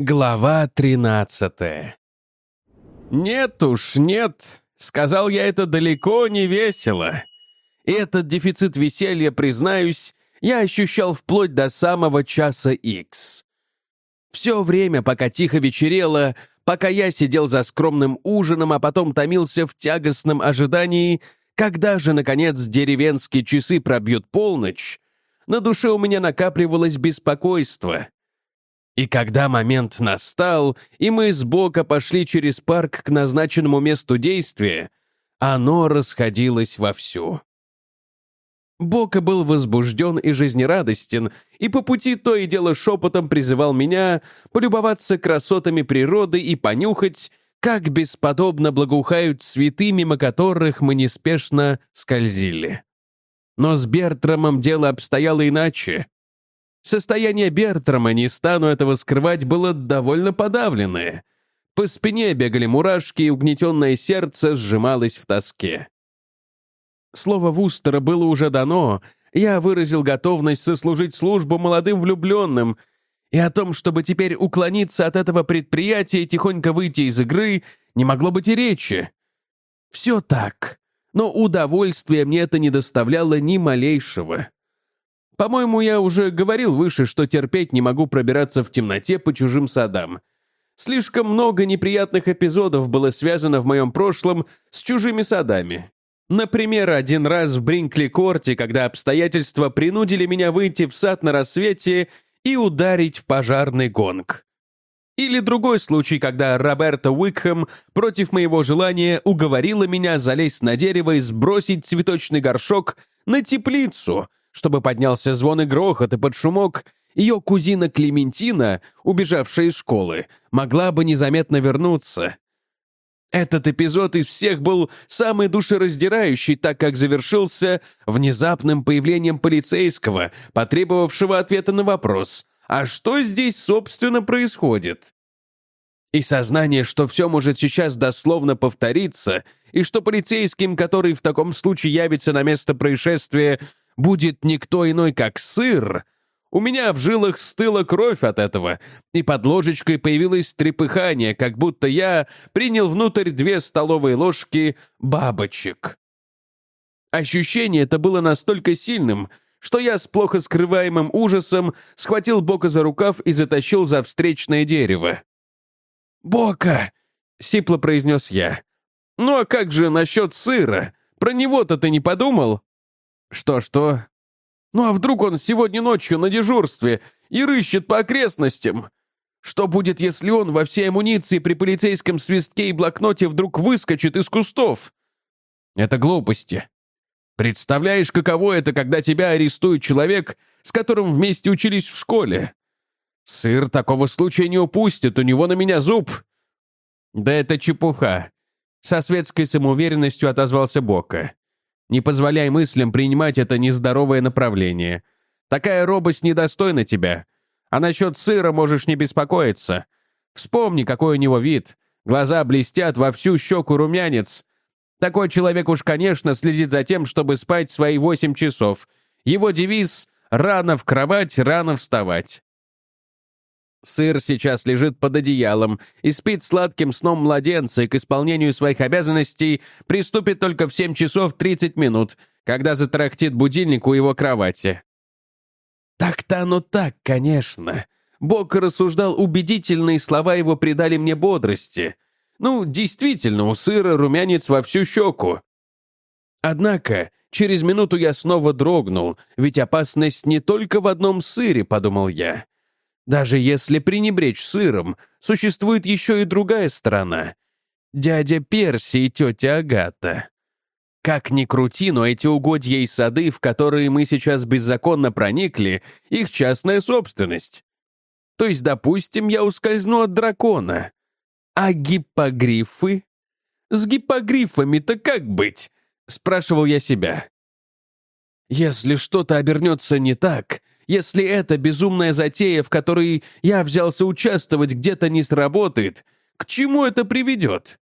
Глава тринадцатая. «Нет уж, нет», — сказал я это далеко не весело. И этот дефицит веселья, признаюсь, я ощущал вплоть до самого часа икс. Все время, пока тихо вечерело, пока я сидел за скромным ужином, а потом томился в тягостном ожидании, когда же, наконец, деревенские часы пробьют полночь, на душе у меня накапливалось беспокойство — и когда момент настал, и мы с Бока пошли через парк к назначенному месту действия, оно расходилось вовсю. Бока был возбужден и жизнерадостен, и по пути то и дело шепотом призывал меня полюбоваться красотами природы и понюхать, как бесподобно благоухают цветы, мимо которых мы неспешно скользили. Но с Бертрамом дело обстояло иначе. Состояние Бертрама, не стану этого скрывать, было довольно подавленное. По спине бегали мурашки, и угнетенное сердце сжималось в тоске. Слово Вустера было уже дано, я выразил готовность сослужить службу молодым влюбленным, и о том, чтобы теперь уклониться от этого предприятия и тихонько выйти из игры, не могло быть и речи. Все так, но удовольствия мне это не доставляло ни малейшего. По-моему, я уже говорил выше, что терпеть не могу пробираться в темноте по чужим садам. Слишком много неприятных эпизодов было связано в моем прошлом с чужими садами. Например, один раз в Бринкли-Корте, когда обстоятельства принудили меня выйти в сад на рассвете и ударить в пожарный гонг. Или другой случай, когда Роберта Уикхэм против моего желания уговорила меня залезть на дерево и сбросить цветочный горшок на теплицу — чтобы поднялся звон и грохот, и под шумок ее кузина Клементина, убежавшая из школы, могла бы незаметно вернуться. Этот эпизод из всех был самый душераздирающий, так как завершился внезапным появлением полицейского, потребовавшего ответа на вопрос «А что здесь, собственно, происходит?» И сознание, что все может сейчас дословно повториться, и что полицейским, который в таком случае явится на место происшествия, будет никто иной, как сыр, у меня в жилах стыла кровь от этого, и под ложечкой появилось трепыхание, как будто я принял внутрь две столовые ложки бабочек. Ощущение это было настолько сильным, что я с плохо скрываемым ужасом схватил Бока за рукав и затащил за встречное дерево. «Бока!» — сипло произнес я. «Ну а как же насчет сыра? Про него-то ты не подумал?» «Что-что?» «Ну а вдруг он сегодня ночью на дежурстве и рыщет по окрестностям? Что будет, если он во всей амуниции при полицейском свистке и блокноте вдруг выскочит из кустов?» «Это глупости. Представляешь, каково это, когда тебя арестует человек, с которым вместе учились в школе? Сыр такого случая не упустит, у него на меня зуб». «Да это чепуха», — со светской самоуверенностью отозвался Бока. Не позволяй мыслям принимать это нездоровое направление. Такая робость недостойна тебя. А насчет сыра можешь не беспокоиться. Вспомни, какой у него вид. Глаза блестят, во всю щеку румянец. Такой человек уж, конечно, следит за тем, чтобы спать свои восемь часов. Его девиз «Рано в кровать, рано вставать». Сыр сейчас лежит под одеялом и спит сладким сном младенца и к исполнению своих обязанностей приступит только в 7 часов 30 минут, когда затрахтит будильник у его кровати. Так-то оно так, конечно. Бог рассуждал убедительные слова его придали мне бодрости. Ну, действительно, у сыра румянец во всю щеку. Однако, через минуту я снова дрогнул, ведь опасность не только в одном сыре, подумал я. Даже если пренебречь сыром, существует еще и другая сторона. Дядя Перси и тетя Агата. Как ни крути, но эти угодья и сады, в которые мы сейчас беззаконно проникли, их частная собственность. То есть, допустим, я ускользну от дракона. А гиппогрифы? С гиппогрифами-то как быть? Спрашивал я себя. Если что-то обернется не так, если эта безумная затея, в которой я взялся участвовать, где-то не сработает, к чему это приведет?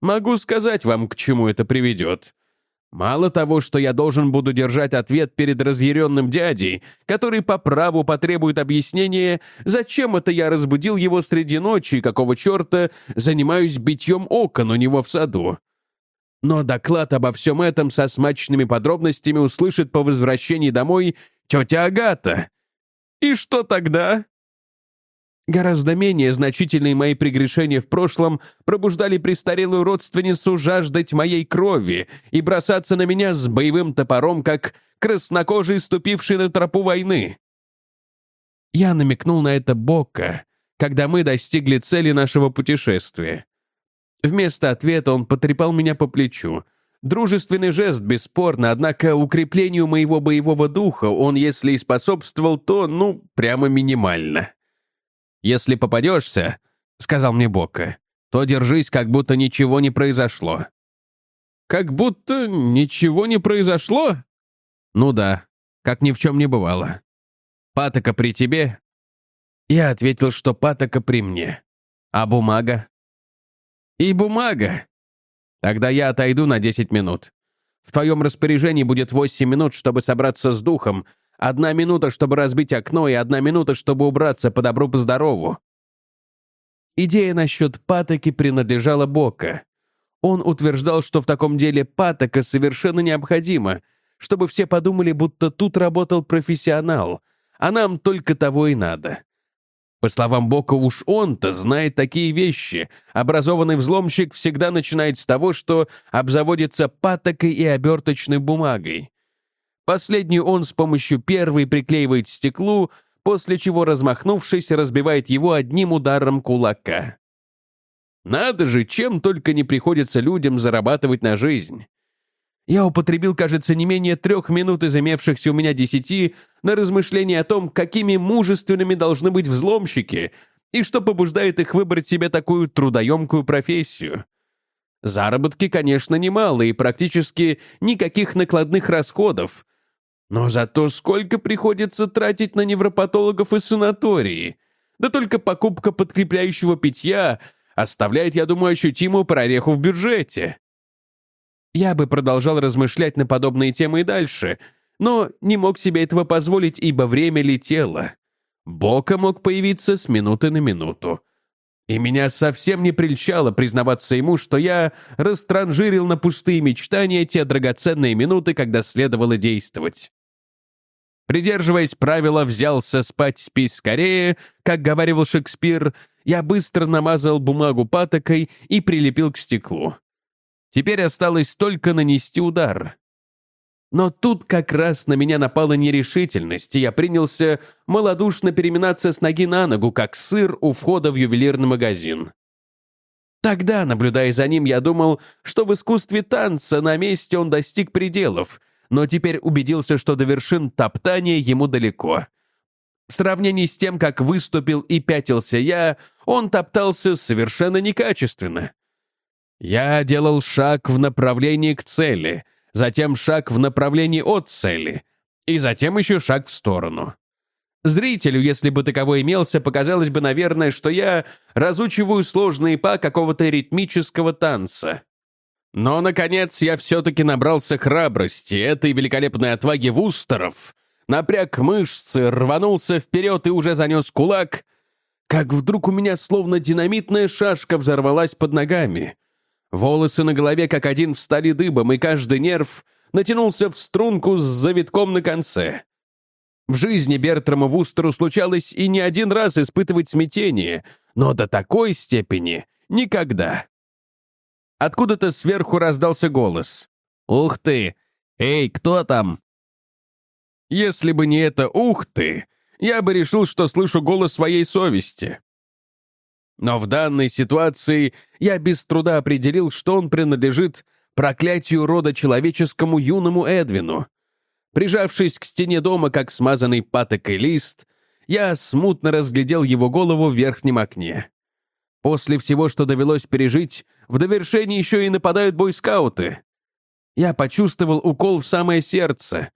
Могу сказать вам, к чему это приведет. Мало того, что я должен буду держать ответ перед разъяренным дядей, который по праву потребует объяснения, зачем это я разбудил его среди ночи и какого черта занимаюсь битьем окон у него в саду. Но доклад обо всем этом со смачными подробностями услышит по возвращении домой тетя Агата. И что тогда? Гораздо менее значительные мои прегрешения в прошлом пробуждали престарелую родственницу жаждать моей крови и бросаться на меня с боевым топором, как краснокожий, ступивший на тропу войны. Я намекнул на это Бокка, когда мы достигли цели нашего путешествия. Вместо ответа он потрепал меня по плечу. Дружественный жест, бесспорно, однако укреплению моего боевого духа он, если и способствовал, то, ну, прямо минимально. «Если попадешься», — сказал мне Бока, «то держись, как будто ничего не произошло». «Как будто ничего не произошло?» «Ну да, как ни в чем не бывало. Патока при тебе?» Я ответил, что патока при мне. «А бумага?» «И бумага!» «Тогда я отойду на 10 минут. В твоем распоряжении будет 8 минут, чтобы собраться с духом, Одна минута, чтобы разбить окно, и одна минута, чтобы убраться по добру, по здорову. Идея насчет патоки принадлежала Бока. Он утверждал, что в таком деле патока совершенно необходима, чтобы все подумали, будто тут работал профессионал, а нам только того и надо. По словам Бока, уж он-то знает такие вещи. Образованный взломщик всегда начинает с того, что обзаводится патокой и оберточной бумагой. Последнюю он с помощью первой приклеивает стеклу, после чего, размахнувшись, разбивает его одним ударом кулака. Надо же, чем только не приходится людям зарабатывать на жизнь. Я употребил, кажется, не менее трех минут из имевшихся у меня десяти на размышление о том, какими мужественными должны быть взломщики и что побуждает их выбрать себе такую трудоемкую профессию. Заработки, конечно, немалые, практически никаких накладных расходов, но зато сколько приходится тратить на невропатологов и санатории. Да только покупка подкрепляющего питья оставляет, я думаю, ощутимую прореху в бюджете. Я бы продолжал размышлять на подобные темы и дальше, но не мог себе этого позволить, ибо время летело. Бока мог появиться с минуты на минуту. И меня совсем не прельщало признаваться ему, что я растранжирил на пустые мечтания те драгоценные минуты, когда следовало действовать. Придерживаясь правила «взялся спать, спи скорее», как говаривал Шекспир, я быстро намазал бумагу патокой и прилепил к стеклу. Теперь осталось только нанести удар. Но тут как раз на меня напала нерешительность, и я принялся малодушно переминаться с ноги на ногу, как сыр у входа в ювелирный магазин. Тогда, наблюдая за ним, я думал, что в искусстве танца на месте он достиг пределов, но теперь убедился, что до вершин топтания ему далеко. В сравнении с тем, как выступил и пятился я, он топтался совершенно некачественно. Я делал шаг в направлении к цели, затем шаг в направлении от цели, и затем еще шаг в сторону. Зрителю, если бы таковой имелся, показалось бы, наверное, что я разучиваю сложные па какого-то ритмического танца. Но, наконец, я все-таки набрался храбрости, этой великолепной отваги вустеров, напряг мышцы, рванулся вперед и уже занес кулак, как вдруг у меня словно динамитная шашка взорвалась под ногами. Волосы на голове как один встали дыбом, и каждый нерв натянулся в струнку с завитком на конце. В жизни Бертрама Вустеру случалось и не один раз испытывать смятение, но до такой степени никогда. Откуда-то сверху раздался голос. «Ух ты! Эй, кто там?» Если бы не это «ух ты», я бы решил, что слышу голос своей совести. Но в данной ситуации я без труда определил, что он принадлежит проклятию рода человеческому юному Эдвину. Прижавшись к стене дома, как смазанный патокой лист, я смутно разглядел его голову в верхнем окне. После всего, что довелось пережить, в довершении еще и нападают бойскауты. Я почувствовал укол в самое сердце.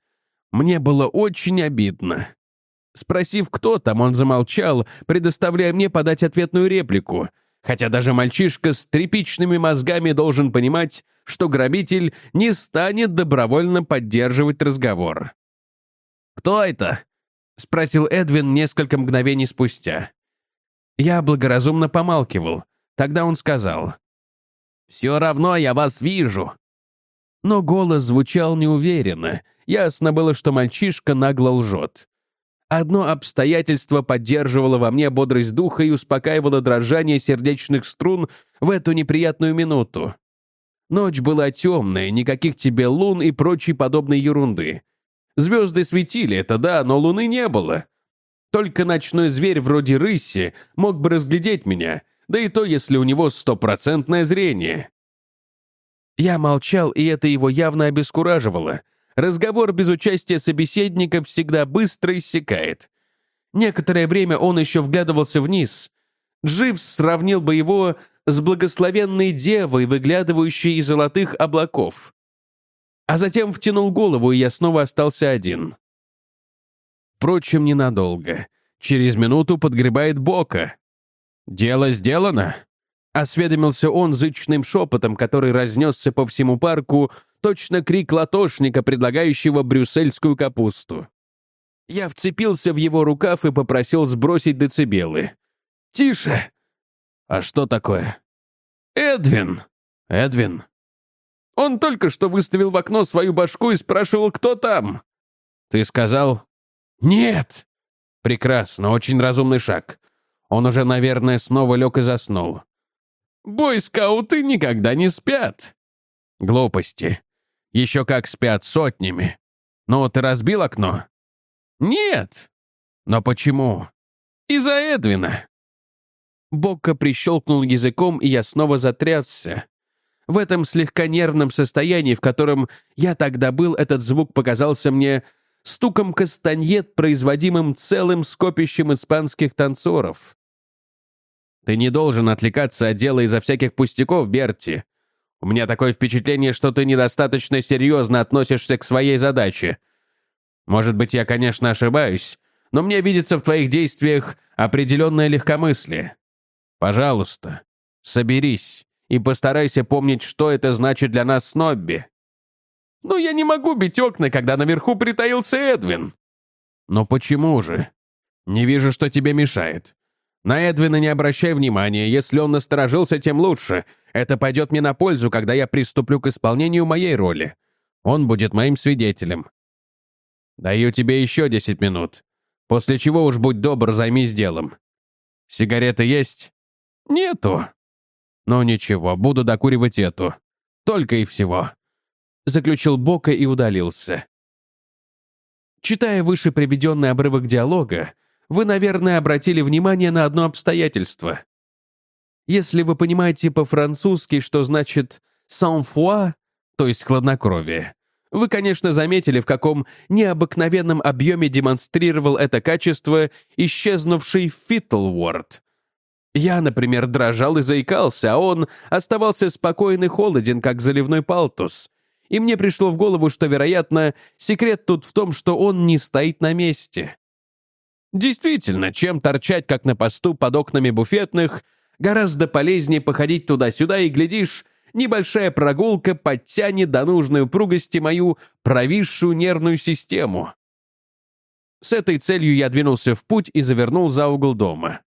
Мне было очень обидно. Спросив, кто там, он замолчал, предоставляя мне подать ответную реплику, Хотя даже мальчишка с тряпичными мозгами должен понимать, что грабитель не станет добровольно поддерживать разговор. «Кто это?» — спросил Эдвин несколько мгновений спустя. Я благоразумно помалкивал. Тогда он сказал. «Все равно я вас вижу». Но голос звучал неуверенно. Ясно было, что мальчишка нагло лжет. Одно обстоятельство поддерживало во мне бодрость духа и успокаивало дрожание сердечных струн в эту неприятную минуту. Ночь была темная, никаких тебе лун и прочей подобной ерунды. Звезды светили, это да, но луны не было. Только ночной зверь вроде рыси мог бы разглядеть меня, да и то, если у него стопроцентное зрение. Я молчал, и это его явно обескураживало. Разговор без участия собеседника всегда быстро иссякает. Некоторое время он еще вглядывался вниз. Дживс сравнил бы его с благословенной девой, выглядывающей из золотых облаков. А затем втянул голову, и я снова остался один. Впрочем, ненадолго. Через минуту подгребает Бока. «Дело сделано», — осведомился он зычным шепотом, который разнесся по всему парку, точно крик латошника, предлагающего брюссельскую капусту. Я вцепился в его рукав и попросил сбросить децибелы. «Тише!» «А что такое?» «Эдвин!» «Эдвин?» «Он только что выставил в окно свою башку и спрашивал, кто там!» «Ты сказал?» «Нет!» «Прекрасно, очень разумный шаг. Он уже, наверное, снова лег и заснул». «Бойскауты никогда не спят». «Глупости. Еще как спят сотнями. Ну, ты разбил окно?» «Нет». «Но почему?» «Из-за Эдвина». Бокко прищелкнул языком, и я снова затрясся. В этом слегка нервном состоянии, в котором я тогда был, этот звук показался мне стуком кастаньет, производимым целым скопищем испанских танцоров. «Ты не должен отвлекаться от дела из-за всяких пустяков, Берти. У меня такое впечатление, что ты недостаточно серьезно относишься к своей задаче. Может быть, я, конечно, ошибаюсь, но мне видится в твоих действиях определенное легкомыслие. Пожалуйста, соберись и постарайся помнить, что это значит для нас с Нобби. «Но я не могу бить окна, когда наверху притаился Эдвин». «Но почему же? Не вижу, что тебе мешает. На Эдвина не обращай внимания, если он насторожился, тем лучше. Это пойдет мне на пользу, когда я приступлю к исполнению моей роли. Он будет моим свидетелем. Даю тебе еще десять минут, после чего уж будь добр, займись делом. Сигареты есть? Нету. Ну ничего, буду докуривать эту. Только и всего заключил Бока и удалился. Читая выше приведенный обрывок диалога, вы, наверное, обратили внимание на одно обстоятельство. Если вы понимаете по-французски, что значит «sang-froid», то есть хладнокровие, вы, конечно, заметили, в каком необыкновенном объеме демонстрировал это качество исчезнувший Фиттлворд. Я, например, дрожал и заикался, а он оставался спокоен и холоден, как заливной палтус, и мне пришло в голову, что, вероятно, секрет тут в том, что он не стоит на месте. Действительно, чем торчать, как на посту под окнами буфетных, гораздо полезнее походить туда-сюда и, глядишь, небольшая прогулка подтянет до нужной упругости мою провисшую нервную систему. С этой целью я двинулся в путь и завернул за угол дома.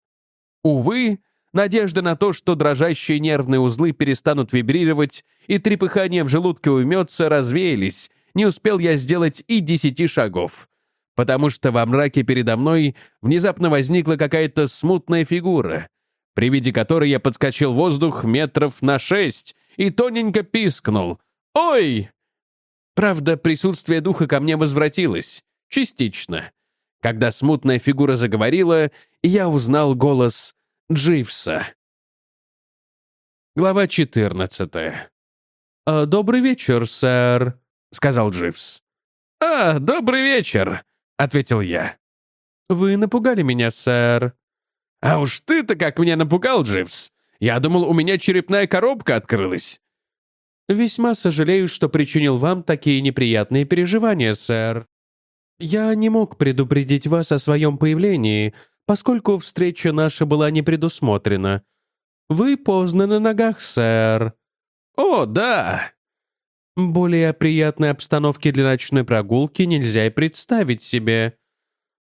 Увы, Надежда на то, что дрожащие нервные узлы перестанут вибрировать и трепыхание в желудке уймется, развеялись. Не успел я сделать и десяти шагов. Потому что во мраке передо мной внезапно возникла какая-то смутная фигура, при виде которой я подскочил в воздух метров на шесть и тоненько пискнул. «Ой!» Правда, присутствие духа ко мне возвратилось. Частично. Когда смутная фигура заговорила, я узнал голос Дживса. Глава 14. «А, «Добрый вечер, сэр», — сказал Дживс. «А, добрый вечер», — ответил я. «Вы напугали меня, сэр». «А уж ты-то как меня напугал, Дживс. Я думал, у меня черепная коробка открылась». «Весьма сожалею, что причинил вам такие неприятные переживания, сэр. Я не мог предупредить вас о своем появлении, поскольку встреча наша была не предусмотрена. «Вы поздно на ногах, сэр». «О, да!» «Более приятной обстановки для ночной прогулки нельзя и представить себе».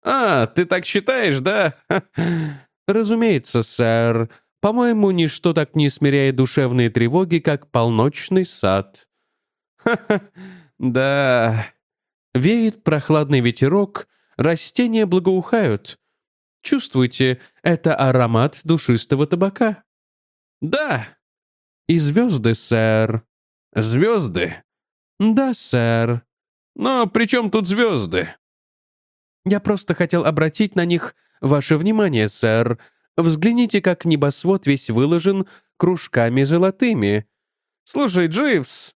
«А, ты так считаешь, да?» «Разумеется, сэр. По-моему, ничто так не смиряет душевные тревоги, как полночный сад». «Ха-ха, да...» Веет прохладный ветерок, растения благоухают. Чувствуете, это аромат душистого табака. «Да!» И звезды, сэр. «Звезды?» Да, сэр. «Но при чем тут звезды?» Я просто хотел обратить на них ваше внимание, сэр. Взгляните, как небосвод весь выложен кружками золотыми. Слушай, Дживс,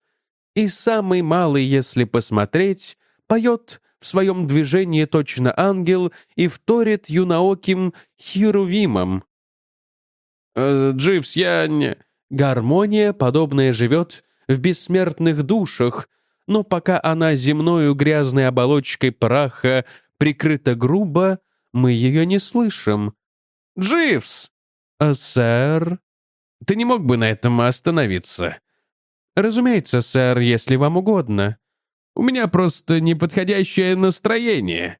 и самый малый, если посмотреть, поет в своем движении точно ангел и вторит юнаоким херувимом. Э, Дживс, я не... Гармония, подобная, живет в бессмертных душах, но пока она земною грязной оболочкой праха прикрыта грубо, мы ее не слышим. Дживс! А, сэр? Ты не мог бы на этом остановиться? Разумеется, сэр, если вам угодно. У меня просто неподходящее настроение.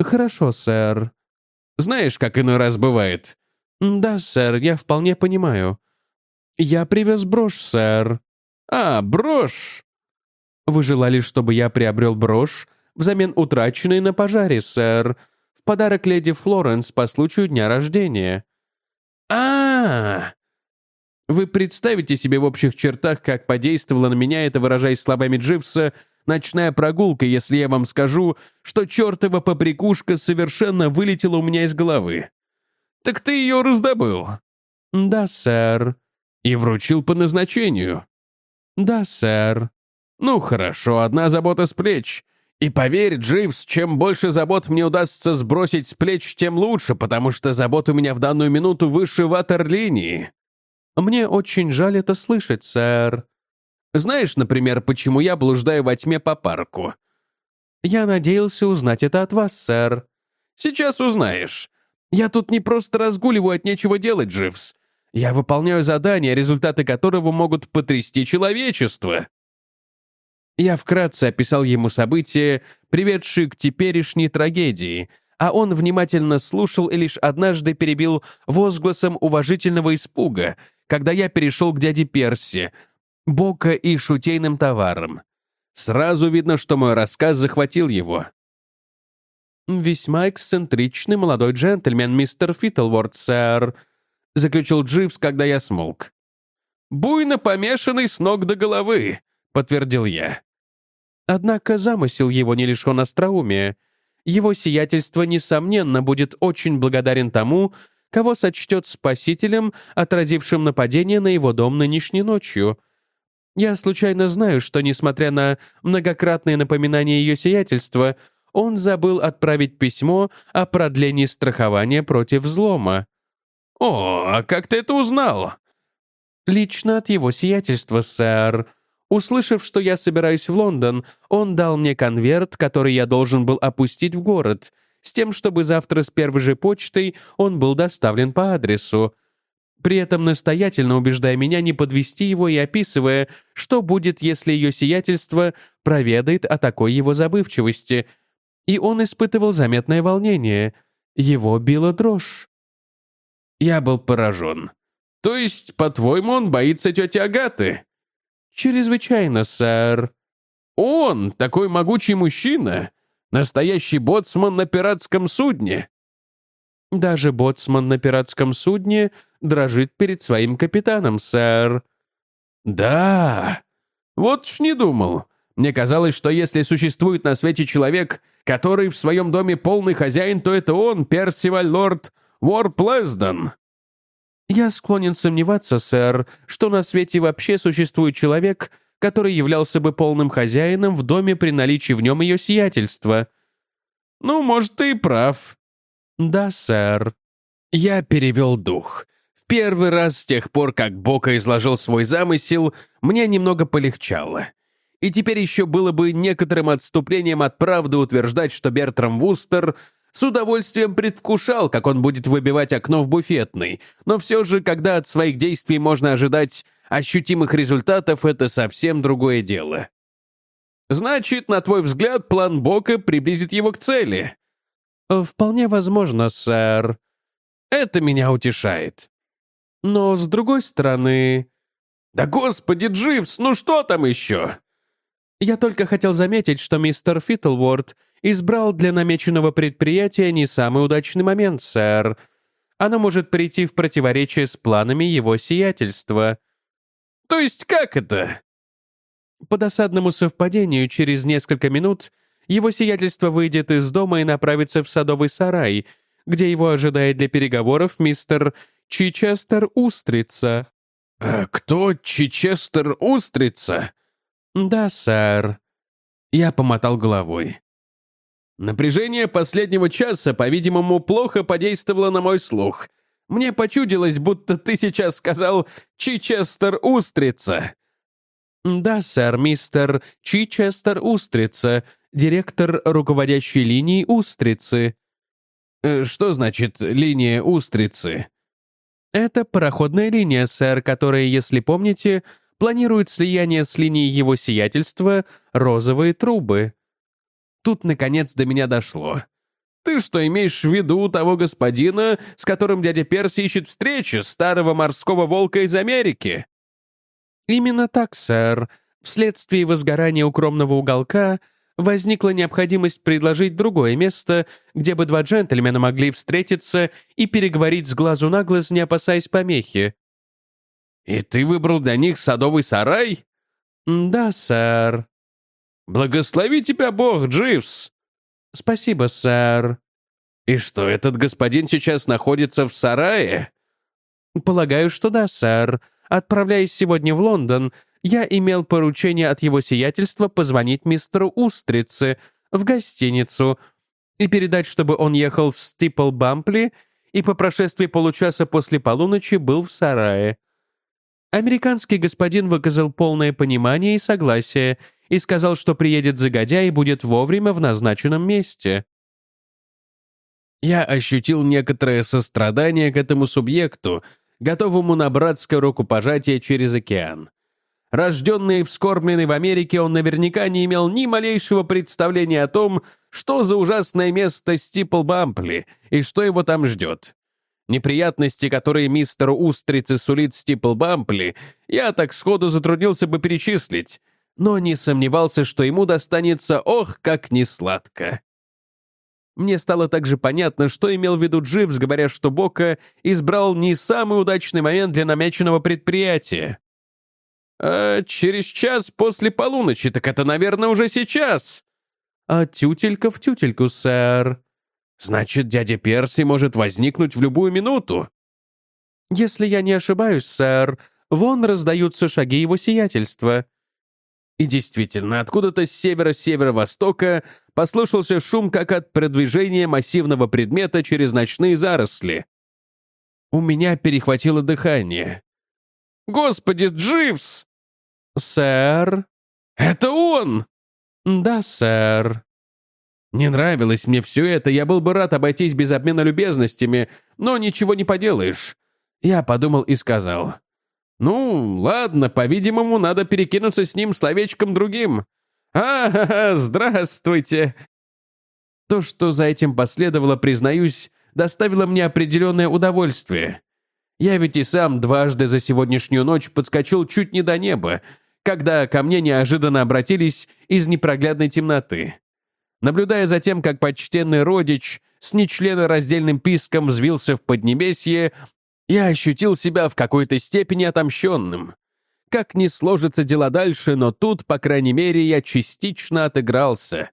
Хорошо, сэр. Знаешь, как иной раз бывает? Да, сэр, я вполне понимаю. Я привез брошь, сэр. А, брошь. Вы желали, чтобы я приобрел брошь взамен утраченной на пожаре, сэр, подарок леди Флоренс по случаю дня рождения. А, -а, -а. Вы представите себе в общих чертах, как подействовала на меня это, выражаясь словами Дживса, ночная прогулка, если я вам скажу, что чертова поприкушка совершенно вылетела у меня из головы. Так ты ее раздобыл? Да, сэр. И вручил по назначению? Да, сэр. Ну хорошо, одна забота с плеч. И поверь, Дживс, чем больше забот мне удастся сбросить с плеч, тем лучше, потому что забот у меня в данную минуту выше ватерлинии. Мне очень жаль это слышать, сэр. Знаешь, например, почему я блуждаю во тьме по парку? Я надеялся узнать это от вас, сэр. Сейчас узнаешь. Я тут не просто разгуливаю от нечего делать, Дживс. Я выполняю задание, результаты которого могут потрясти человечество. Я вкратце описал ему события, приведшие к теперешней трагедии, а он внимательно слушал и лишь однажды перебил возгласом уважительного испуга, когда я перешел к дяде Перси, Бока и шутейным товарам. Сразу видно, что мой рассказ захватил его. «Весьма эксцентричный молодой джентльмен, мистер Фиттлворд, сэр», заключил Дживс, когда я смолк. «Буйно помешанный с ног до головы», — подтвердил я. Однако замысел его не лишен остроумия. Его сиятельство, несомненно, будет очень благодарен тому, кого сочтет спасителем, отразившим нападение на его дом нынешней ночью. Я случайно знаю, что, несмотря на многократные напоминания ее сиятельства, он забыл отправить письмо о продлении страхования против взлома. «О, а как ты это узнал?» «Лично от его сиятельства, сэр. Услышав, что я собираюсь в Лондон, он дал мне конверт, который я должен был опустить в город, с тем, чтобы завтра с первой же почтой он был доставлен по адресу, при этом настоятельно убеждая меня не подвести его и описывая, что будет, если ее сиятельство проведает о такой его забывчивости. И он испытывал заметное волнение. Его била дрожь. Я был поражен. То есть, по-твоему, он боится тети Агаты? «Чрезвычайно, сэр». «Он, такой могучий мужчина, настоящий боцман на пиратском судне». «Даже боцман на пиратском судне дрожит перед своим капитаном, сэр». «Да, вот ж не думал. Мне казалось, что если существует на свете человек, который в своем доме полный хозяин, то это он, Персиваль Лорд Уорплездон». «Я склонен сомневаться, сэр, что на свете вообще существует человек, который являлся бы полным хозяином в доме при наличии в нем ее сиятельства». «Ну, может, ты и прав». «Да, сэр». Я перевел дух. В первый раз с тех пор, как Бока изложил свой замысел, мне немного полегчало. И теперь еще было бы некоторым отступлением от правды утверждать, что Бертрам Вустер С удовольствием предвкушал, как он будет выбивать окно в буфетной, но все же, когда от своих действий можно ожидать ощутимых результатов, это совсем другое дело. Значит, на твой взгляд, план Бока приблизит его к цели? Вполне возможно, сэр. Это меня утешает. Но, с другой стороны... Да господи, Дживс, ну что там еще? Я только хотел заметить, что мистер Фиттлворд избрал для намеченного предприятия не самый удачный момент, сэр. Оно может прийти в противоречие с планами его сиятельства. То есть как это? По досадному совпадению, через несколько минут его сиятельство выйдет из дома и направится в садовый сарай, где его ожидает для переговоров мистер Чичестер Устрица». «А кто Чичестер Устрица?» «Да, сэр». Я помотал головой. Напряжение последнего часа, по-видимому, плохо подействовало на мой слух. Мне почудилось, будто ты сейчас сказал «Чичестер Устрица». «Да, сэр, мистер Чичестер Устрица, директор руководящей линии Устрицы». Э, «Что значит линия Устрицы?» «Это пароходная линия, сэр, которая, если помните, планирует слияние с линией его сиятельства «Розовые трубы». Тут, наконец, до меня дошло. Ты что, имеешь в виду того господина, с которым дядя Перси ищет встречи, старого морского волка из Америки? Именно так, сэр. Вследствие возгорания укромного уголка возникла необходимость предложить другое место, где бы два джентльмена могли встретиться и переговорить с глазу на глаз, не опасаясь помехи. «И ты выбрал для них садовый сарай?» «Да, сэр». «Благослови тебя Бог, Дживс!» «Спасибо, сэр». «И что, этот господин сейчас находится в сарае?» «Полагаю, что да, сэр. Отправляясь сегодня в Лондон, я имел поручение от его сиятельства позвонить мистеру Устрице в гостиницу и передать, чтобы он ехал в Стипл-Бампли и по прошествии получаса после полуночи был в сарае. Американский господин выказал полное понимание и согласие и сказал, что приедет загодя и будет вовремя в назначенном месте. Я ощутил некоторое сострадание к этому субъекту, готовому на братское рукопожатие через океан. Рожденный и вскормленный в Америке, он наверняка не имел ни малейшего представления о том, что за ужасное место Стипл-Бампли и что его там ждет. Неприятности, которые мистеру Устрице сулит Стипл-Бампли, я так сходу затруднился бы перечислить, но не сомневался, что ему достанется ох, как несладко. Мне стало также понятно, что имел в виду Дживс, говоря, что Бока избрал не самый удачный момент для намеченного предприятия. «А через час после полуночи, так это, наверное, уже сейчас!» «А тютелька в тютельку, сэр». «Значит, дядя Перси может возникнуть в любую минуту?» «Если я не ошибаюсь, сэр, вон раздаются шаги его сиятельства. И действительно, откуда-то с севера-северо-востока послышался шум, как от продвижения массивного предмета через ночные заросли. У меня перехватило дыхание. «Господи, Дживс!» «Сэр?» «Это он!» «Да, сэр». Не нравилось мне все это, я был бы рад обойтись без обмена любезностями, но ничего не поделаешь. Я подумал и сказал. Ну, ладно, по-видимому, надо перекинуться с ним словечком другим. а, здравствуйте!» То, что за этим последовало, признаюсь, доставило мне определенное удовольствие. Я ведь и сам дважды за сегодняшнюю ночь подскочил чуть не до неба, когда ко мне неожиданно обратились из непроглядной темноты. Наблюдая за тем, как почтенный родич с нечленораздельным писком взвился в Поднебесье, я ощутил себя в какой-то степени отомщенным. Как ни сложатся дела дальше, но тут, по крайней мере, я частично отыгрался.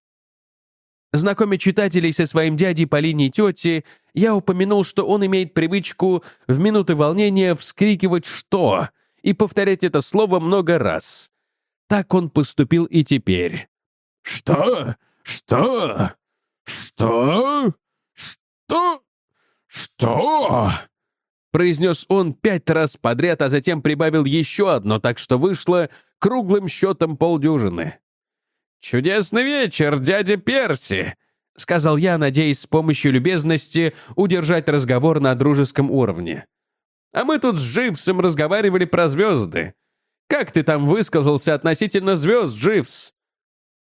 Знакомя читателей со своим дядей по линии тети, я упомянул, что он имеет привычку в минуты волнения вскрикивать «что» и повторять это слово много раз. Так он поступил и теперь. «Что? Что? Что? Что? Что?» Произнес он пять раз подряд, а затем прибавил еще одно, так что вышло круглым счетом полдюжины. «Чудесный вечер, дядя Перси!» — сказал я, надеясь с помощью любезности удержать разговор на дружеском уровне. «А мы тут с Дживсом разговаривали про звезды. Как ты там высказался относительно звезд, Дживс?»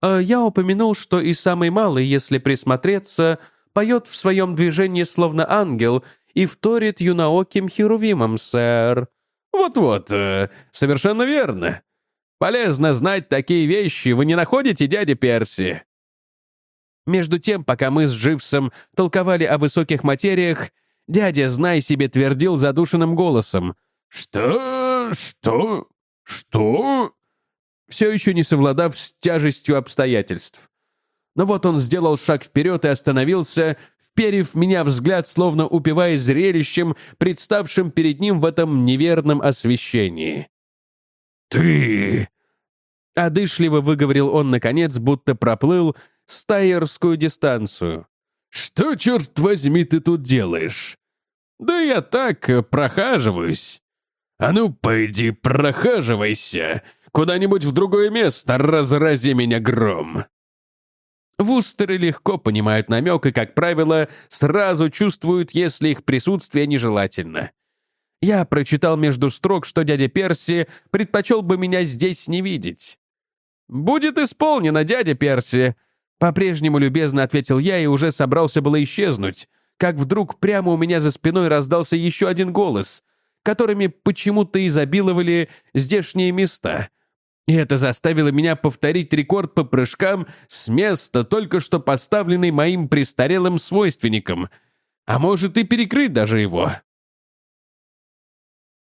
«Э, «Я упомянул, что и самый малый, если присмотреться, поет в своем движении словно ангел и вторит юнооким херувимом, сэр». «Вот-вот, э, совершенно верно. Полезно знать такие вещи, вы не находите, дядя Перси?» Между тем, пока мы с Дживсом толковали о высоких материях, дядя, знай себе, твердил задушенным голосом. «Что? Что? Что?» Все еще не совладав с тяжестью обстоятельств. Но вот он сделал шаг вперед и остановился, вперев меня взгляд, словно упиваясь зрелищем, представшим перед ним в этом неверном освещении. «Ты...» Одышливо выговорил он, наконец, будто проплыл стайерскую дистанцию. «Что, черт возьми, ты тут делаешь?» «Да я так, э, прохаживаюсь». «А ну, пойди, прохаживайся. Куда-нибудь в другое место, разрази меня гром». Вустеры легко понимают намек и, как правило, сразу чувствуют, если их присутствие нежелательно. Я прочитал между строк, что дядя Перси предпочел бы меня здесь не видеть. «Будет исполнено, дядя Перси», по-прежнему любезно ответил я и уже собрался было исчезнуть, как вдруг прямо у меня за спиной раздался еще один голос, которыми почему-то изобиловали здешние места. И это заставило меня повторить рекорд по прыжкам с места, только что поставленный моим престарелым свойственником, а может и перекрыть даже его.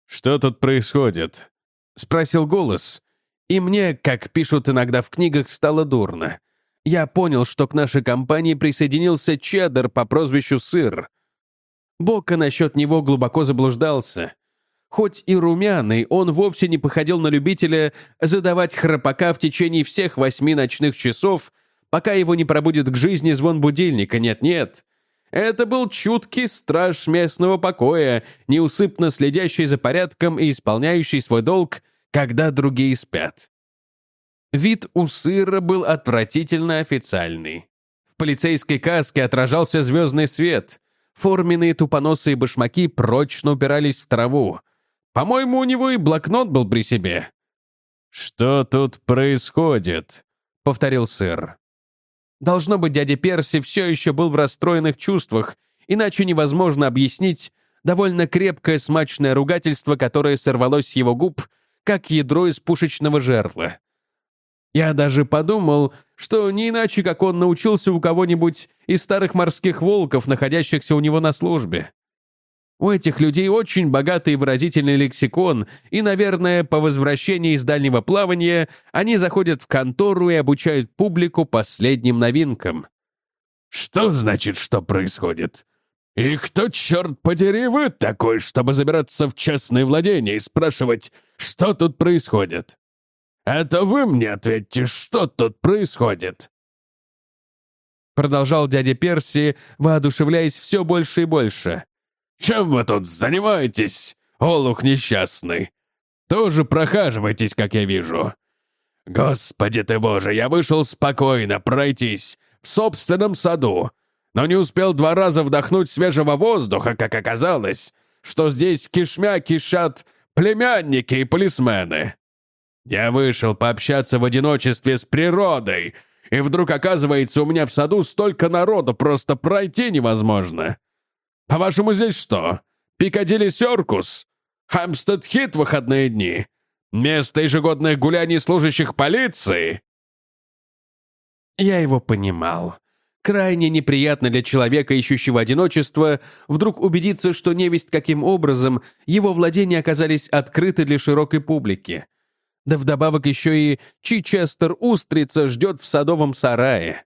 «Что тут происходит?» — спросил голос. И мне, как пишут иногда в книгах, стало дурно я понял, что к нашей компании присоединился Чеддер по прозвищу Сыр. Бока насчет него глубоко заблуждался. Хоть и румяный, он вовсе не походил на любителя задавать храпака в течение всех восьми ночных часов, пока его не пробудет к жизни звон будильника. Нет-нет. Это был чуткий страж местного покоя, неусыпно следящий за порядком и исполняющий свой долг, когда другие спят. Вид у сыра был отвратительно официальный. В полицейской каске отражался звездный свет. Форменные тупоносые башмаки прочно упирались в траву. По-моему, у него и блокнот был при себе. «Что тут происходит?» — повторил сыр. Должно быть, дядя Перси все еще был в расстроенных чувствах, иначе невозможно объяснить довольно крепкое смачное ругательство, которое сорвалось с его губ, как ядро из пушечного жерла. Я даже подумал, что не иначе, как он научился у кого-нибудь из старых морских волков, находящихся у него на службе. У этих людей очень богатый и выразительный лексикон, и, наверное, по возвращении из дальнего плавания они заходят в контору и обучают публику последним новинкам. «Что значит, что происходит? И кто, черт подери, вы такой, чтобы забираться в частное владение и спрашивать, что тут происходит?» «Это вы мне ответьте, что тут происходит?» Продолжал дядя Перси, воодушевляясь все больше и больше. «Чем вы тут занимаетесь, олух несчастный? Тоже прохаживайтесь, как я вижу. Господи ты боже, я вышел спокойно пройтись в собственном саду, но не успел два раза вдохнуть свежего воздуха, как оказалось, что здесь кишмя кишат племянники и полисмены. Я вышел пообщаться в одиночестве с природой, и вдруг оказывается, у меня в саду столько народу, просто пройти невозможно. По-вашему, здесь что? Пикадилли Серкус? Хамстед Хит выходные дни? Место ежегодных гуляний служащих полиции?» Я его понимал. Крайне неприятно для человека, ищущего одиночество, вдруг убедиться, что невесть каким образом его владения оказались открыты для широкой публики. Да вдобавок еще и Чичестер Устрица ждет в садовом сарае.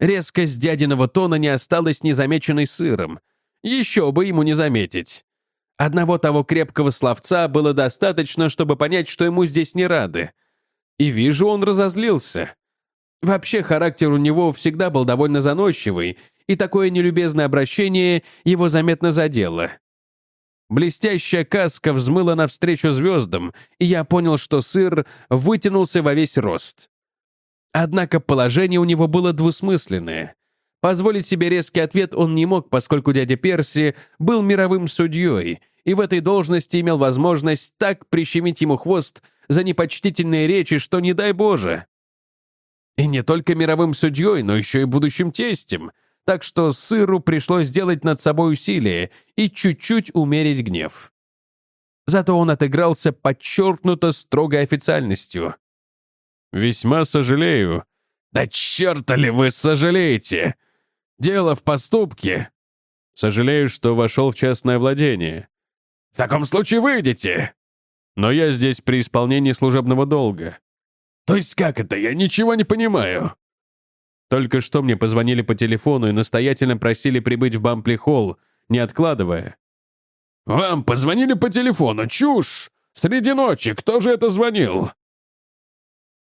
Резкость дядиного тона не осталась незамеченной сыром. Еще бы ему не заметить. Одного того крепкого словца было достаточно, чтобы понять, что ему здесь не рады. И вижу, он разозлился. Вообще, характер у него всегда был довольно заносчивый, и такое нелюбезное обращение его заметно задело. Блестящая каска взмыла навстречу звездам, и я понял, что сыр вытянулся во весь рост. Однако положение у него было двусмысленное. Позволить себе резкий ответ он не мог, поскольку дядя Перси был мировым судьей и в этой должности имел возможность так прищемить ему хвост за непочтительные речи, что не дай Боже. И не только мировым судьей, но еще и будущим тестем, так что сыру пришлось сделать над собой усилие и чуть-чуть умерить гнев. Зато он отыгрался подчеркнуто строгой официальностью. «Весьма сожалею». «Да черта ли вы сожалеете? Дело в поступке». «Сожалею, что вошел в частное владение». «В таком случае выйдете». «Но я здесь при исполнении служебного долга». «То есть как это? Я ничего не понимаю». Только что мне позвонили по телефону и настоятельно просили прибыть в Бампли-холл, не откладывая. «Вам позвонили по телефону? Чушь! Среди ночи кто же это звонил?»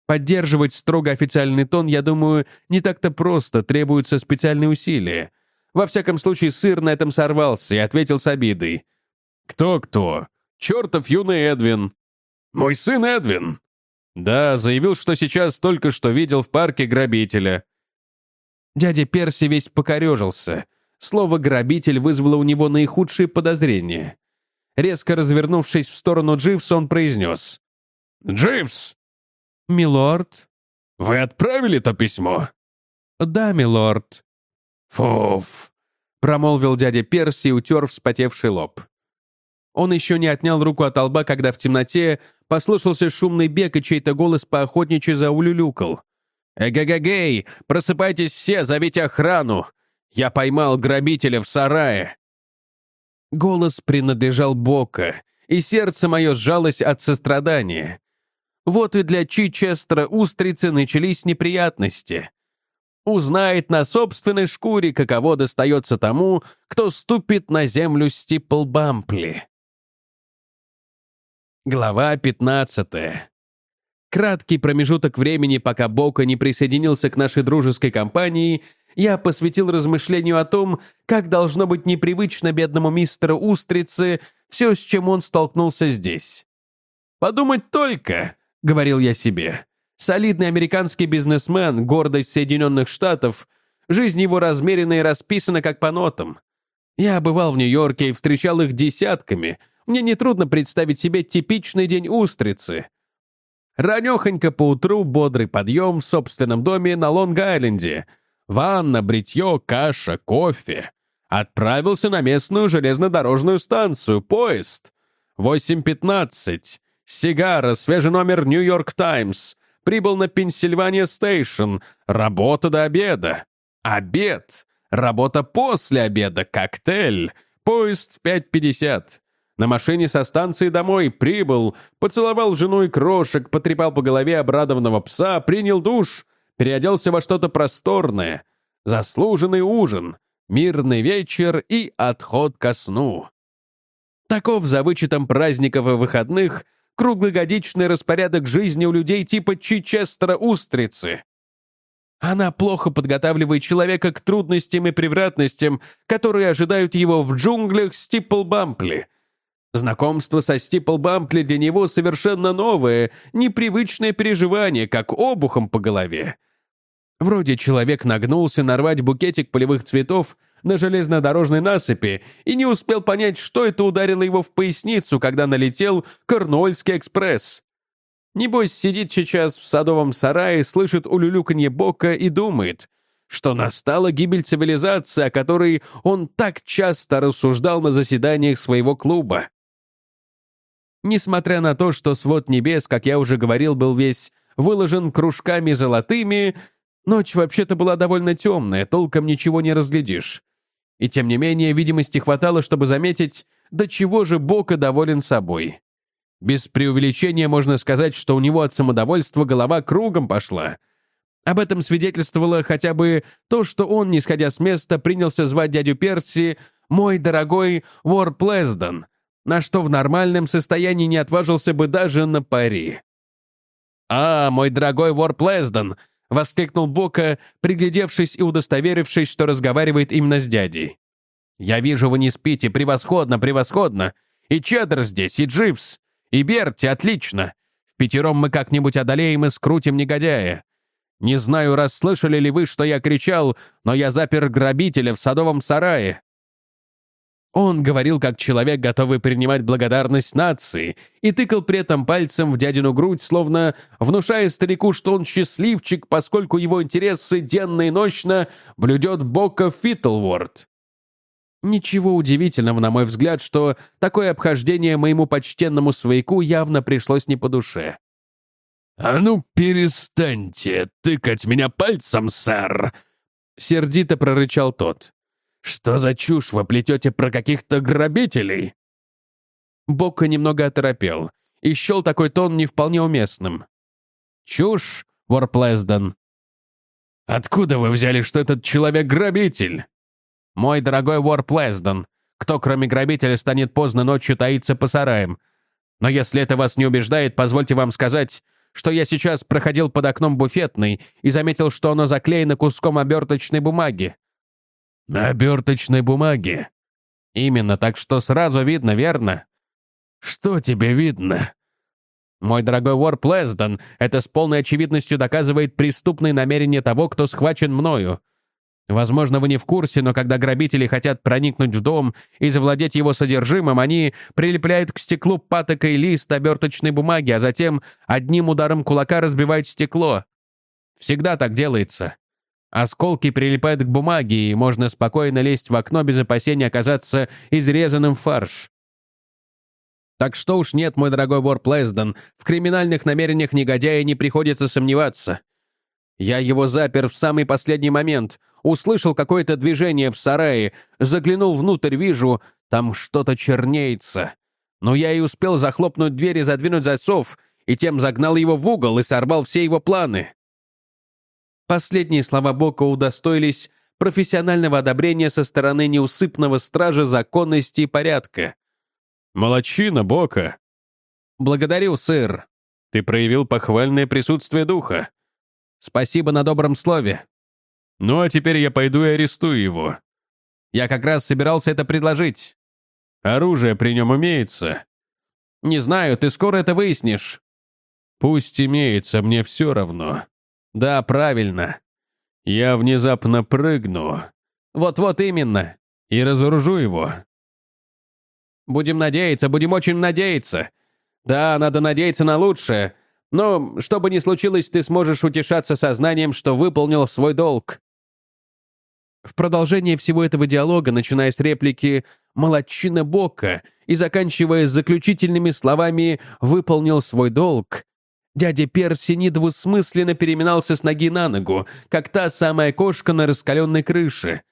Поддерживать строго официальный тон, я думаю, не так-то просто, требуются специальные усилия. Во всяком случае, сыр на этом сорвался и ответил с обидой. «Кто-кто? Чертов юный Эдвин». «Мой сын Эдвин?» «Да, заявил, что сейчас только что видел в парке грабителя». Дядя Перси весь покорежился. Слово «грабитель» вызвало у него наихудшие подозрения. Резко развернувшись в сторону Дживса, он произнес. «Дживс!» «Милорд?» «Вы отправили то письмо?» «Да, милорд». «Фуф!» — промолвил дядя Перси и утер вспотевший лоб. Он еще не отнял руку от лба, когда в темноте послышался шумный бег, и чей-то голос по охотничьи заулюлюкал. «Эгэгэгэй! Просыпайтесь все, зовите охрану! Я поймал грабителя в сарае!» Голос принадлежал Бока, и сердце мое сжалось от сострадания. Вот и для Чичестра устрицы начались неприятности. Узнает на собственной шкуре, каково достается тому, кто ступит на землю Стиплбампли. Глава 15. Краткий промежуток времени, пока Бока не присоединился к нашей дружеской компании, я посвятил размышлению о том, как должно быть непривычно бедному мистеру Устрице все, с чем он столкнулся здесь. Подумать только, — говорил я себе. Солидный американский бизнесмен, гордость Соединенных Штатов, жизнь его размерена и расписана как по нотам. Я бывал в Нью-Йорке и встречал их десятками. Мне нетрудно представить себе типичный день устрицы. Ранехонько поутру бодрый подъем в собственном доме на Лонг-Айленде. Ванна, бритье, каша, кофе. Отправился на местную железнодорожную станцию, поезд. 8.15. Сигара, свежий номер «Нью-Йорк Таймс». Прибыл на Пенсильвания Стейшн. Работа до обеда. Обед. Работа после обеда. Коктейль. Поезд в 5.50. На машине со станции домой прибыл, поцеловал жену и крошек, потрепал по голове обрадованного пса, принял душ, переоделся во что-то просторное. Заслуженный ужин, мирный вечер и отход ко сну. Таков за вычетом праздников и выходных круглогодичный распорядок жизни у людей типа Чичестера-устрицы. Она плохо подготавливает человека к трудностям и превратностям, которые ожидают его в джунглях Стиплбампли. Знакомство со Стиплбампли для него совершенно новое, непривычное переживание, как обухом по голове. Вроде человек нагнулся нарвать букетик полевых цветов — на железнодорожной насыпи и не успел понять, что это ударило его в поясницу, когда налетел Корнуольский экспресс. Небось, сидит сейчас в садовом сарае, слышит улюлюканье Бока и думает, что настала гибель цивилизации, о которой он так часто рассуждал на заседаниях своего клуба. Несмотря на то, что свод небес, как я уже говорил, был весь выложен кружками золотыми, ночь вообще-то была довольно темная, толком ничего не разглядишь. И тем не менее, видимости хватало, чтобы заметить, до чего же Бока доволен собой. Без преувеличения можно сказать, что у него от самодовольства голова кругом пошла. Об этом свидетельствовало хотя бы то, что он, не сходя с места, принялся звать дядю Перси «мой дорогой Вор Плездон», на что в нормальном состоянии не отважился бы даже на пари. «А, мой дорогой Вор Плездон», — воскликнул Бока, приглядевшись и удостоверившись, что разговаривает именно с дядей. «Я вижу, вы не спите. Превосходно, превосходно. И Чеддер здесь, и Дживс, и Берти, отлично. В пятером мы как-нибудь одолеем и скрутим негодяя. Не знаю, расслышали ли вы, что я кричал, но я запер грабителя в садовом сарае. Он говорил как человек, готовый принимать благодарность нации, и тыкал при этом пальцем в дядину грудь, словно внушая старику, что он счастливчик, поскольку его интересы денно и ночно блюдет Бока Фитлворд. Ничего удивительного, на мой взгляд, что такое обхождение моему почтенному свояку явно пришлось не по душе. «А ну, перестаньте тыкать меня пальцем, сэр!» Сердито прорычал тот. «Что за чушь вы плетете про каких-то грабителей?» Бокко немного оторопел и счел такой тон не вполне уместным. «Чушь, Ворплезден». «Откуда вы взяли, что этот человек грабитель?» «Мой дорогой Ворплезден, кто кроме грабителя станет поздно ночью таиться по сараям? Но если это вас не убеждает, позвольте вам сказать, что я сейчас проходил под окном буфетной и заметил, что оно заклеено куском оберточной бумаги. На оберточной бумаге. Именно, так что сразу видно, верно? Что тебе видно? Мой дорогой вор Плездон, это с полной очевидностью доказывает преступные намерения того, кто схвачен мною. Возможно, вы не в курсе, но когда грабители хотят проникнуть в дом и завладеть его содержимым, они прилепляют к стеклу патокой лист оберточной бумаги, а затем одним ударом кулака разбивают стекло. Всегда так делается. Осколки прилипают к бумаге, и можно спокойно лезть в окно без опасения оказаться изрезанным фарш. Так что уж нет, мой дорогой вор Плездон, в криминальных намерениях негодяя не приходится сомневаться. Я его запер в самый последний момент, услышал какое-то движение в сарае, заглянул внутрь, вижу, там что-то чернеется. Но я и успел захлопнуть дверь и задвинуть засов, и тем загнал его в угол и сорвал все его планы. Последние слова Бока удостоились профессионального одобрения со стороны неусыпного стража законности и порядка. «Молодчина, Бока!» «Благодарю, сэр. Ты проявил похвальное присутствие духа. Спасибо на добром слове. Ну а теперь я пойду и арестую его. Я как раз собирался это предложить. Оружие при нем имеется. Не знаю, ты скоро это выяснишь. Пусть имеется, мне все равно. Да, правильно. Я внезапно прыгну. Вот-вот именно. И разоружу его. Будем надеяться, будем очень надеяться. Да, надо надеяться на лучшее. Но, что бы ни случилось, ты сможешь утешаться сознанием, что выполнил свой долг. В продолжение всего этого диалога, начиная с реплики «молодчина Бока» и заканчивая заключительными словами «выполнил свой долг», дядя Перси недвусмысленно переминался с ноги на ногу, как та самая кошка на раскаленной крыше.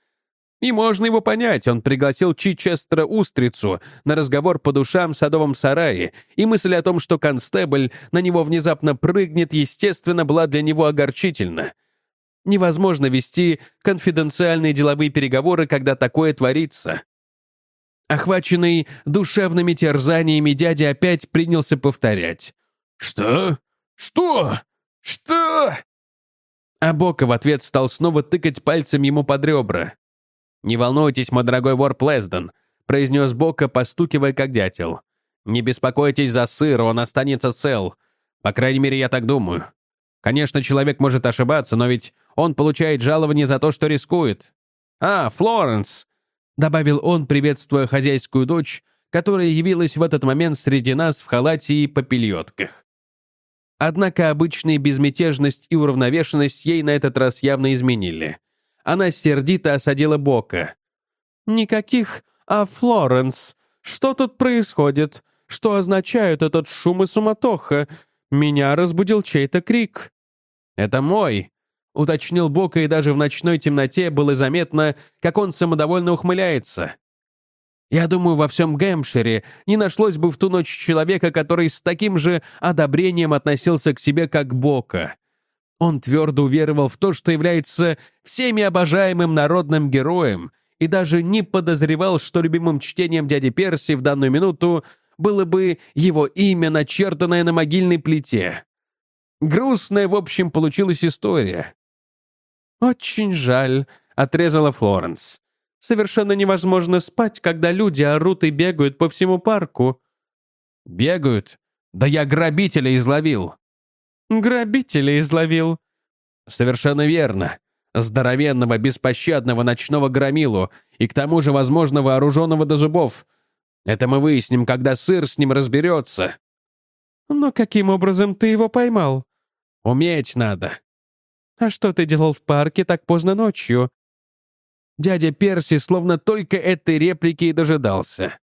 И можно его понять, он пригласил Чичестера Устрицу на разговор по душам в садовом сарае, и мысль о том, что констебль на него внезапно прыгнет, естественно, была для него огорчительна. Невозможно вести конфиденциальные деловые переговоры, когда такое творится. Охваченный душевными терзаниями, дядя опять принялся повторять. «Что? Что? Что?» А в ответ стал снова тыкать пальцем ему под ребра. «Не волнуйтесь, мой дорогой вор Плезден», — произнес Бока, постукивая как дятел. «Не беспокойтесь за сыр, он останется цел. По крайней мере, я так думаю. Конечно, человек может ошибаться, но ведь он получает жалование за то, что рискует. А, Флоренс!» — добавил он, приветствуя хозяйскую дочь, которая явилась в этот момент среди нас в халате и попельотках. Однако обычная безмятежность и уравновешенность ей на этот раз явно изменили — она сердито осадила Бока. «Никаких, а Флоренс. Что тут происходит? Что означает этот шум и суматоха? Меня разбудил чей-то крик». «Это мой», — уточнил Бока, и даже в ночной темноте было заметно, как он самодовольно ухмыляется. Я думаю, во всем Гэмпшире не нашлось бы в ту ночь человека, который с таким же одобрением относился к себе, как Бока. Он твердо уверовал в то, что является всеми обожаемым народным героем, и даже не подозревал, что любимым чтением дяди Перси в данную минуту было бы его имя, начертанное на могильной плите. Грустная, в общем, получилась история. «Очень жаль», — отрезала Флоренс. «Совершенно невозможно спать, когда люди орут и бегают по всему парку». «Бегают? Да я грабителя изловил!» «Грабителя изловил». Совершенно верно. Здоровенного, беспощадного ночного громилу и к тому же, возможно, вооруженного до зубов. Это мы выясним, когда сыр с ним разберется. Но каким образом ты его поймал? Уметь надо. А что ты делал в парке так поздно ночью? Дядя Перси словно только этой реплики и дожидался.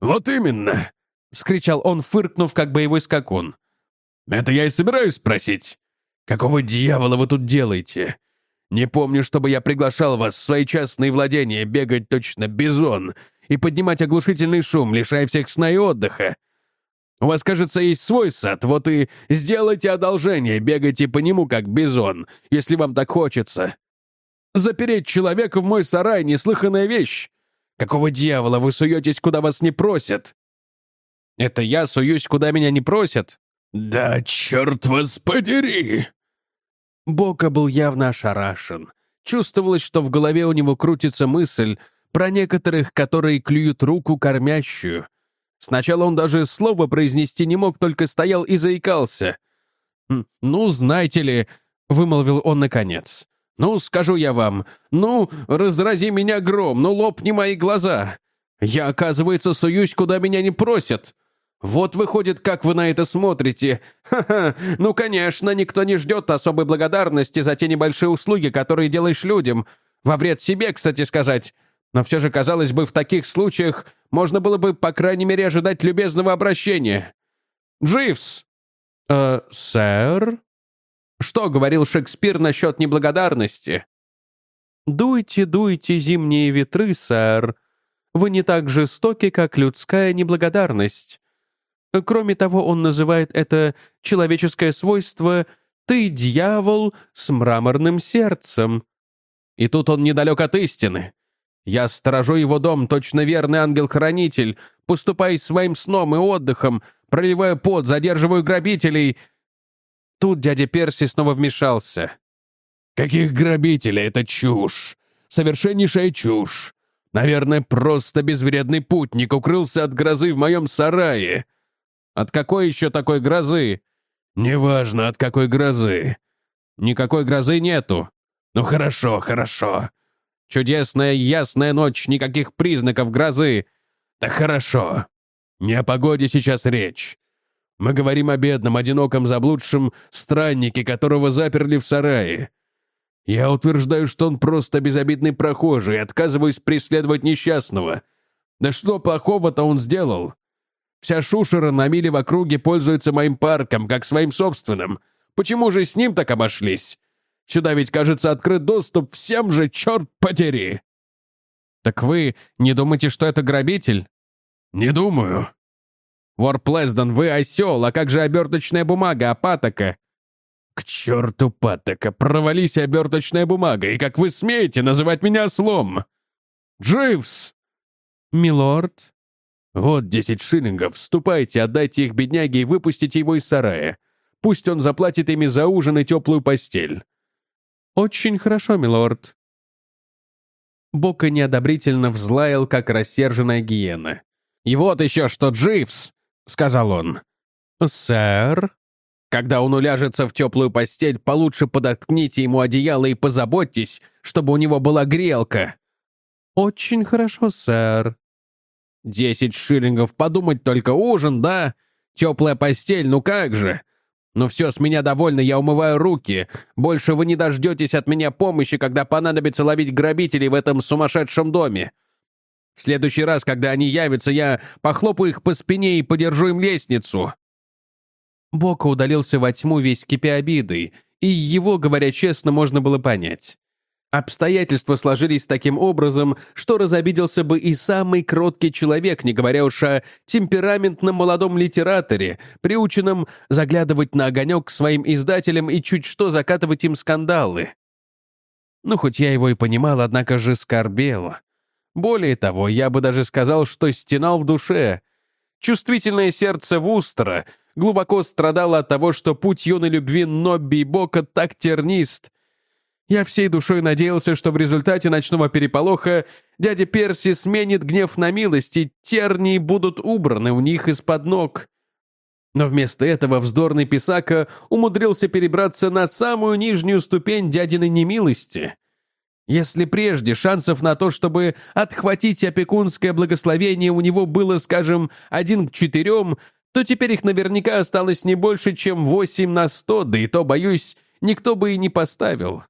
«Вот именно!» — скричал он, фыркнув, как боевой скакун. «Это я и собираюсь спросить. Какого дьявола вы тут делаете? Не помню, чтобы я приглашал вас в свои частные владения бегать точно бизон и поднимать оглушительный шум, лишая всех сна и отдыха. У вас, кажется, есть свой сад, вот и сделайте одолжение, бегайте по нему как бизон, если вам так хочется. Запереть человека в мой сарай — неслыханная вещь. Какого дьявола вы суетесь, куда вас не просят?» «Это я суюсь, куда меня не просят?» «Да черт вас подери!» Бока был явно ошарашен. Чувствовалось, что в голове у него крутится мысль про некоторых, которые клюют руку кормящую. Сначала он даже слова произнести не мог, только стоял и заикался. «Ну, знаете ли», — вымолвил он наконец, «Ну, скажу я вам, ну, разрази меня гром, ну, лопни мои глаза. Я, оказывается, суюсь, куда меня не просят. Вот выходит, как вы на это смотрите. Ха-ха, ну, конечно, никто не ждет особой благодарности за те небольшие услуги, которые делаешь людям. Во вред себе, кстати сказать. Но все же, казалось бы, в таких случаях можно было бы, по крайней мере, ожидать любезного обращения. Дживс!» «Э, сэр?» Что говорил Шекспир насчет неблагодарности? «Дуйте, дуйте, зимние ветры, сэр. Вы не так жестоки, как людская неблагодарность. Кроме того, он называет это человеческое свойство «ты, дьявол, с мраморным сердцем». И тут он недалек от истины. Я сторожу его дом, точно верный ангел-хранитель, поступая своим сном и отдыхом, проливая пот, задерживаю грабителей — Тут дядя Перси снова вмешался. «Каких грабителей? Это чушь! Совершеннейшая чушь! Наверное, просто безвредный путник укрылся от грозы в моем сарае!» «От какой еще такой грозы?» «Неважно, от какой грозы!» «Никакой грозы нету!» «Ну хорошо, хорошо!» «Чудесная ясная ночь, никаких признаков грозы!» «Да хорошо! Не о погоде сейчас речь. Мы говорим о бедном, одиноком, заблудшем страннике, которого заперли в сарае. Я утверждаю, что он просто безобидный прохожий, отказываюсь преследовать несчастного. Да что плохого-то он сделал? Вся шушера на миле в округе пользуется моим парком, как своим собственным. Почему же с ним так обошлись? Сюда ведь, кажется, открыт доступ всем же, черт подери!» «Так вы не думаете, что это грабитель?» «Не думаю. Вор Плездон, вы осел, а как же оберточная бумага, а патока?» «К черту патока, провались оберточная бумага, и как вы смеете называть меня ослом?» «Дживс!» «Милорд?» «Вот десять шиллингов, вступайте, отдайте их бедняге и выпустите его из сарая. Пусть он заплатит ими за ужин и теплую постель». «Очень хорошо, милорд». Бока неодобрительно взлаял, как рассерженная гиена. «И вот еще что, Дживс! — сказал он. «Сэр?» «Когда он уляжется в теплую постель, получше подоткните ему одеяло и позаботьтесь, чтобы у него была грелка». «Очень хорошо, сэр». «Десять шиллингов, подумать только, ужин, да? Теплая постель, ну как же? Ну все, с меня довольно, я умываю руки. Больше вы не дождетесь от меня помощи, когда понадобится ловить грабителей в этом сумасшедшем доме. В следующий раз, когда они явятся, я похлопаю их по спине и подержу им лестницу». Бока удалился во тьму весь кипя обидой, и его, говоря честно, можно было понять. Обстоятельства сложились таким образом, что разобиделся бы и самый кроткий человек, не говоря уж о темпераментном молодом литераторе, приученном заглядывать на огонек к своим издателям и чуть что закатывать им скандалы. Ну, хоть я его и понимал, однако же скорбел. Более того, я бы даже сказал, что стенал в душе. Чувствительное сердце Вустера глубоко страдало от того, что путь юной любви Нобби и Бока так тернист. Я всей душой надеялся, что в результате ночного переполоха дядя Перси сменит гнев на милость, и тернии будут убраны у них из-под ног. Но вместо этого вздорный писака умудрился перебраться на самую нижнюю ступень дядиной немилости. Если прежде шансов на то, чтобы отхватить опекунское благословение у него было, скажем, один к четырем, то теперь их наверняка осталось не больше, чем восемь на сто, да и то, боюсь, никто бы и не поставил.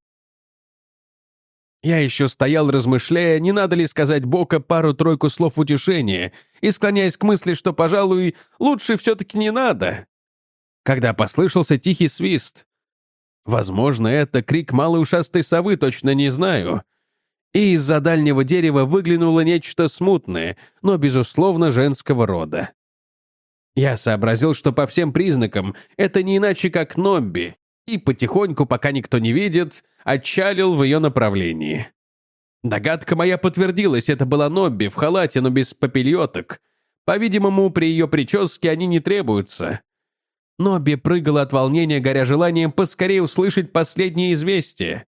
Я еще стоял, размышляя, не надо ли сказать Бока пару-тройку слов утешения, и склоняясь к мысли, что, пожалуй, лучше все-таки не надо. Когда послышался тихий свист. Возможно, это крик малой ушастой совы, точно не знаю. И из-за дальнего дерева выглянуло нечто смутное, но, безусловно, женского рода. Я сообразил, что по всем признакам это не иначе, как Номби, и потихоньку, пока никто не видит, отчалил в ее направлении. Догадка моя подтвердилась, это была Нобби в халате, но без попельоток. По-видимому, при ее прическе они не требуются. Нобби прыгала от волнения, горя желанием поскорее услышать последнее известие.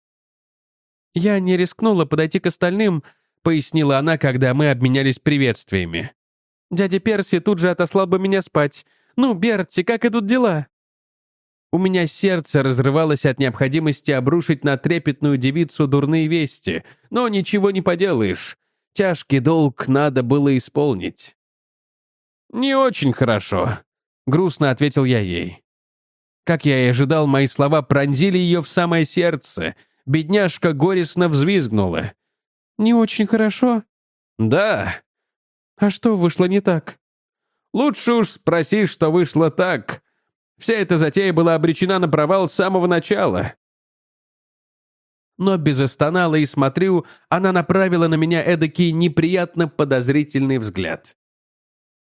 «Я не рискнула подойти к остальным», — пояснила она, когда мы обменялись приветствиями. «Дядя Перси тут же отослал бы меня спать. Ну, Берти, как идут дела?» У меня сердце разрывалось от необходимости обрушить на трепетную девицу дурные вести, но ничего не поделаешь. Тяжкий долг надо было исполнить. «Не очень хорошо», — грустно ответил я ей. Как я и ожидал, мои слова пронзили ее в самое сердце. Бедняжка горестно взвизгнула. «Не очень хорошо?» «Да». «А что вышло не так?» «Лучше уж спроси, что вышло так», Вся эта затея была обречена на провал с самого начала. Но безостонала и смотрю, она направила на меня эдакий неприятно подозрительный взгляд.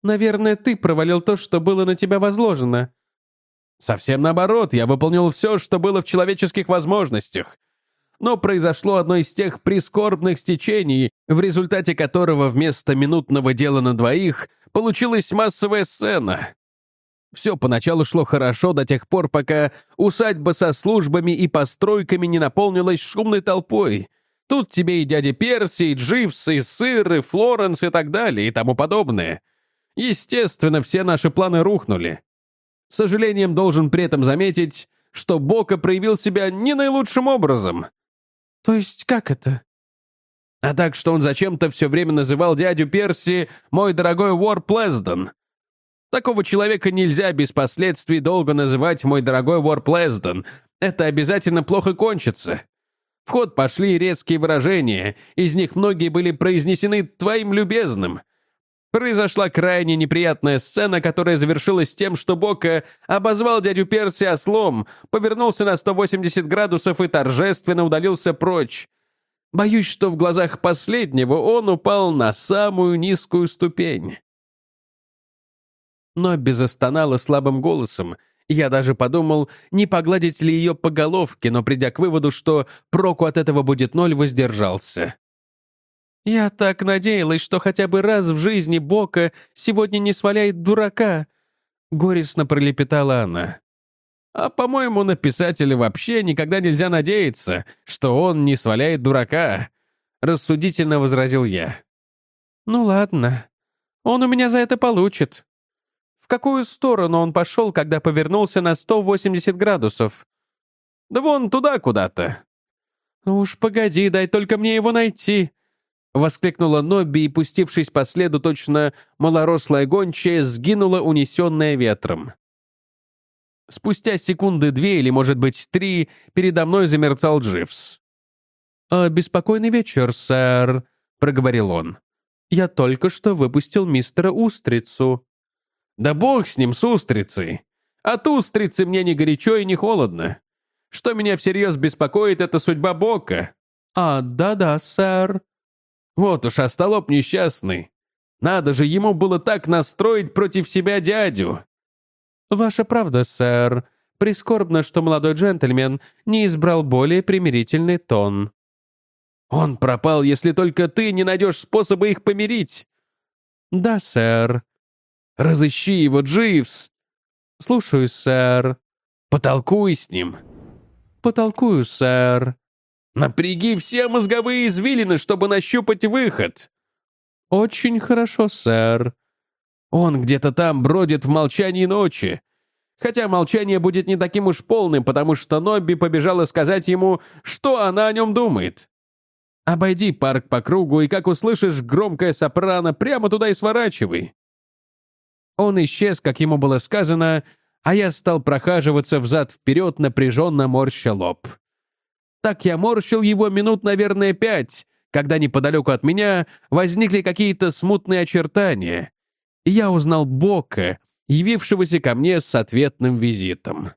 «Наверное, ты провалил то, что было на тебя возложено». «Совсем наоборот, я выполнил все, что было в человеческих возможностях. Но произошло одно из тех прискорбных стечений, в результате которого вместо минутного дела на двоих получилась массовая сцена. Все поначалу шло хорошо до тех пор, пока усадьба со службами и постройками не наполнилась шумной толпой. Тут тебе и дядя Перси, и Дживс, и Сыр, и Флоренс, и так далее, и тому подобное. Естественно, все наши планы рухнули. С сожалением должен при этом заметить, что Бока проявил себя не наилучшим образом. То есть как это? А так, что он зачем-то все время называл дядю Перси «мой дорогой Уор Плездон», Такого человека нельзя без последствий долго называть «мой дорогой Вор Плездон». Это обязательно плохо кончится. В ход пошли резкие выражения, из них многие были произнесены «твоим любезным». Произошла крайне неприятная сцена, которая завершилась тем, что Бока обозвал дядю Перси ослом, повернулся на 180 градусов и торжественно удалился прочь. Боюсь, что в глазах последнего он упал на самую низкую ступень но безостонала слабым голосом. Я даже подумал, не погладить ли ее по головке, но придя к выводу, что проку от этого будет ноль, воздержался. «Я так надеялась, что хотя бы раз в жизни Бока сегодня не сваляет дурака», — горестно пролепетала она. «А, по-моему, на писателя вообще никогда нельзя надеяться, что он не сваляет дурака», — рассудительно возразил я. «Ну ладно, он у меня за это получит», в какую сторону он пошел, когда повернулся на 180 градусов? Да вон туда куда-то. «Уж погоди, дай только мне его найти!» Воскликнула Нобби и, пустившись по следу, точно малорослая гончая, сгинула, унесенная ветром. Спустя секунды две или, может быть, три, передо мной замерцал Дживс. «А, «Беспокойный вечер, сэр», — проговорил он. «Я только что выпустил мистера Устрицу». Да бог с ним, с устрицей. От устрицы мне ни горячо и ни холодно. Что меня всерьез беспокоит, это судьба Бока. А, да-да, сэр. Вот уж остолоп несчастный. Надо же ему было так настроить против себя дядю. Ваша правда, сэр. Прискорбно, что молодой джентльмен не избрал более примирительный тон. Он пропал, если только ты не найдешь способа их помирить. Да, сэр. Разыщи его, Дживс!» «Слушаю, сэр». «Потолкуй с ним». «Потолкую, сэр». «Напряги все мозговые извилины, чтобы нащупать выход». «Очень хорошо, сэр». Он где-то там бродит в молчании ночи. Хотя молчание будет не таким уж полным, потому что Нобби побежала сказать ему, что она о нем думает. Обойди парк по кругу, и как услышишь громкое сопрано, прямо туда и сворачивай. Он исчез, как ему было сказано, а я стал прохаживаться взад-вперед, напряженно морща лоб. Так я морщил его минут, наверное, пять, когда неподалеку от меня возникли какие-то смутные очертания, я узнал Бока, явившегося ко мне с ответным визитом.